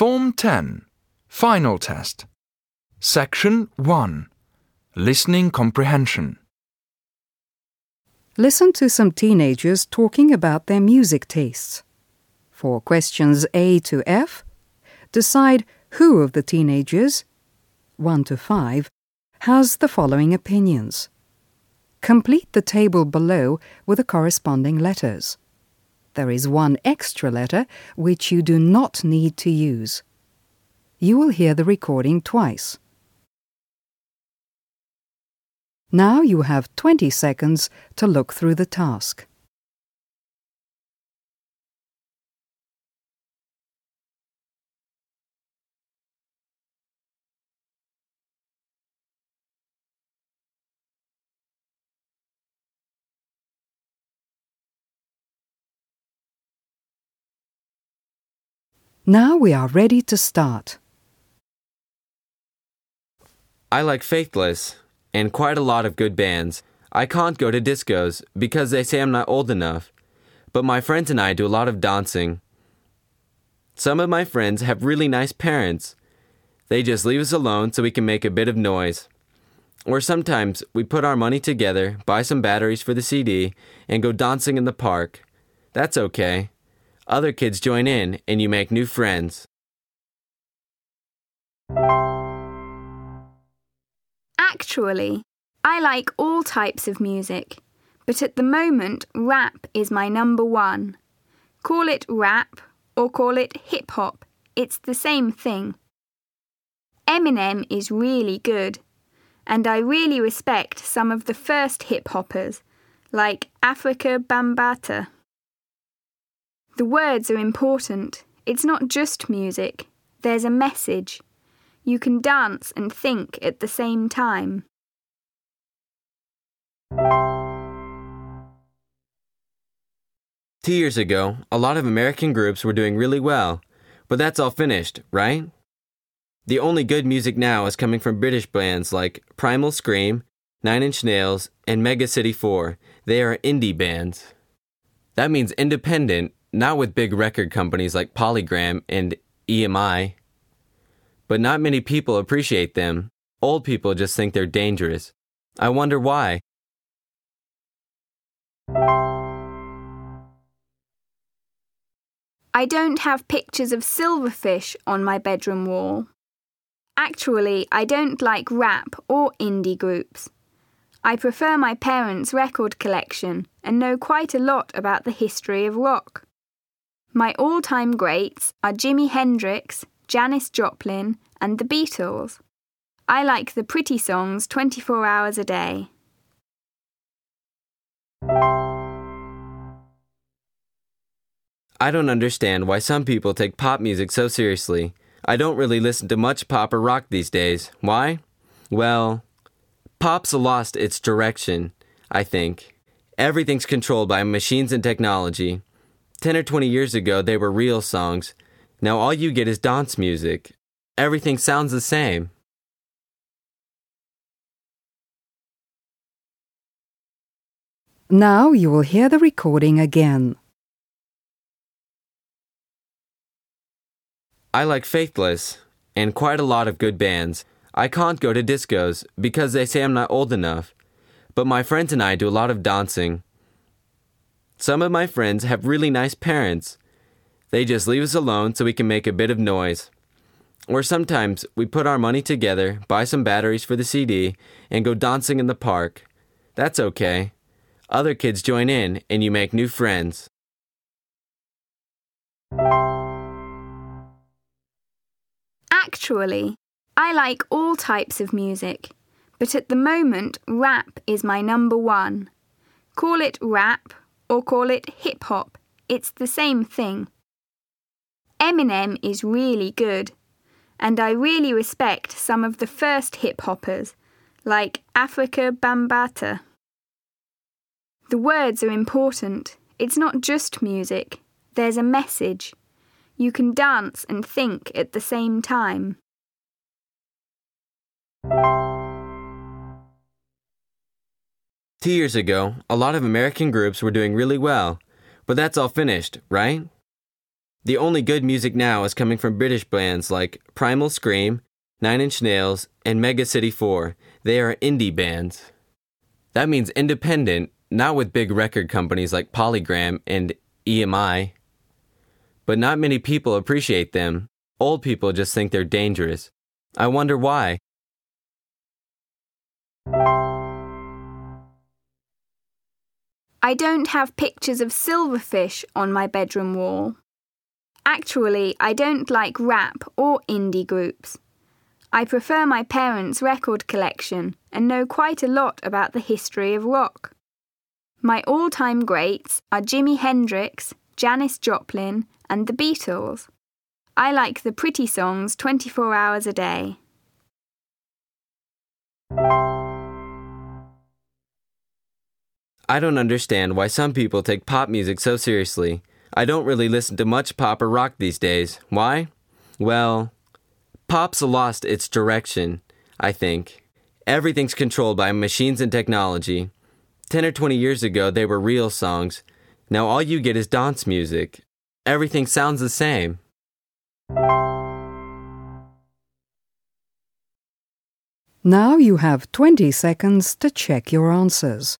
Form 10 Final Test Section 1 Listening Comprehension Listen to some teenagers talking about their music tastes. For questions A to F, decide who of the teenagers, 1 to 5, has the following opinions. Complete the table below with the corresponding letters. There is one extra letter which you do not need to use. You will hear the recording twice. Now you have 20 seconds to look through the task. Now we are ready to start. I like Faithless and quite a lot of good bands. I can't go to discos because they say I'm not old enough, but my friends and I do a lot of dancing. Some of my friends have really nice parents. They just leave us alone so we can make a bit of noise. Or sometimes we put our money together, buy some batteries for the CD, and go dancing in the park. That's okay. Other kids join in and you make new friends. Actually, I like all types of music, but at the moment, rap is my number one. Call it rap or call it hip hop, it's the same thing. Eminem is really good, and I really respect some of the first hip hoppers, like Afrika Bambaataa. The words are important. It's not just music, there's a message. You can dance and think at the same time. Two years ago, a lot of American groups were doing really well, but that's all finished, right? The only good music now is coming from British bands like Primal Scream, Nine Inch Nails, and Mega City 4. They are indie bands. That means independent, not with big record companies like Polygram and EMI. But not many people appreciate them. Old people just think they're dangerous. I wonder why. I don't have pictures of silverfish on my bedroom wall. Actually, I don't like rap or indie groups. I prefer my parents' record collection and know quite a lot about the history of rock. My all time greats are Jimi Hendrix, Janis Joplin, and the Beatles. I like the pretty songs 24 hours a day. I don't understand why some people take pop music so seriously. I don't really listen to much pop or rock these days. Why? Well, pop's lost its direction, I think. Everything's controlled by machines and technology. 10 or 20 years ago, they were real songs. Now all you get is dance music. Everything sounds the same. Now you will hear the recording again. I like Faithless and quite a lot of good bands. I can't go to discos because they say I'm not old enough, but my friends and I do a lot of dancing. Some of my friends have really nice parents. They just leave us alone so we can make a bit of noise. Or sometimes we put our money together, buy some batteries for the CD, and go dancing in the park. That's okay. Other kids join in and you make new friends. Actually, I like all types of music, but at the moment, rap is my number one. Call it rap or call it hip hop, it's the same thing. Eminem is really good, and I really respect some of the first hip hoppers, like Afrika Bambaataa. The words are important. It's not just music, there's a message. You can dance and think at the same time. Two years ago, a lot of American groups were doing really well, but that's all finished, right? The only good music now is coming from British bands like Primal Scream, Nine Inch Nails, and Mega City 4. They are indie bands. That means independent, not with big record companies like Polygram and EMI. But not many people appreciate them. Old people just think they're dangerous. I wonder why. I don't have pictures of silverfish on my bedroom wall. Actually, I don't like rap or indie groups. I prefer my parents' record collection and know quite a lot about the history of rock. My all time greats are Jimi Hendrix, Janis Joplin, and the Beatles. I like the pretty songs 24 hours a day. I don't understand why some people take pop music so seriously. I don't really listen to much pop or rock these days. Why? Well, pop's lost its direction, I think. Everything's controlled by machines and technology. 10 or 20 years ago, they were real songs. Now all you get is dance music. Everything sounds the same. Now you have 20 seconds to check your answers.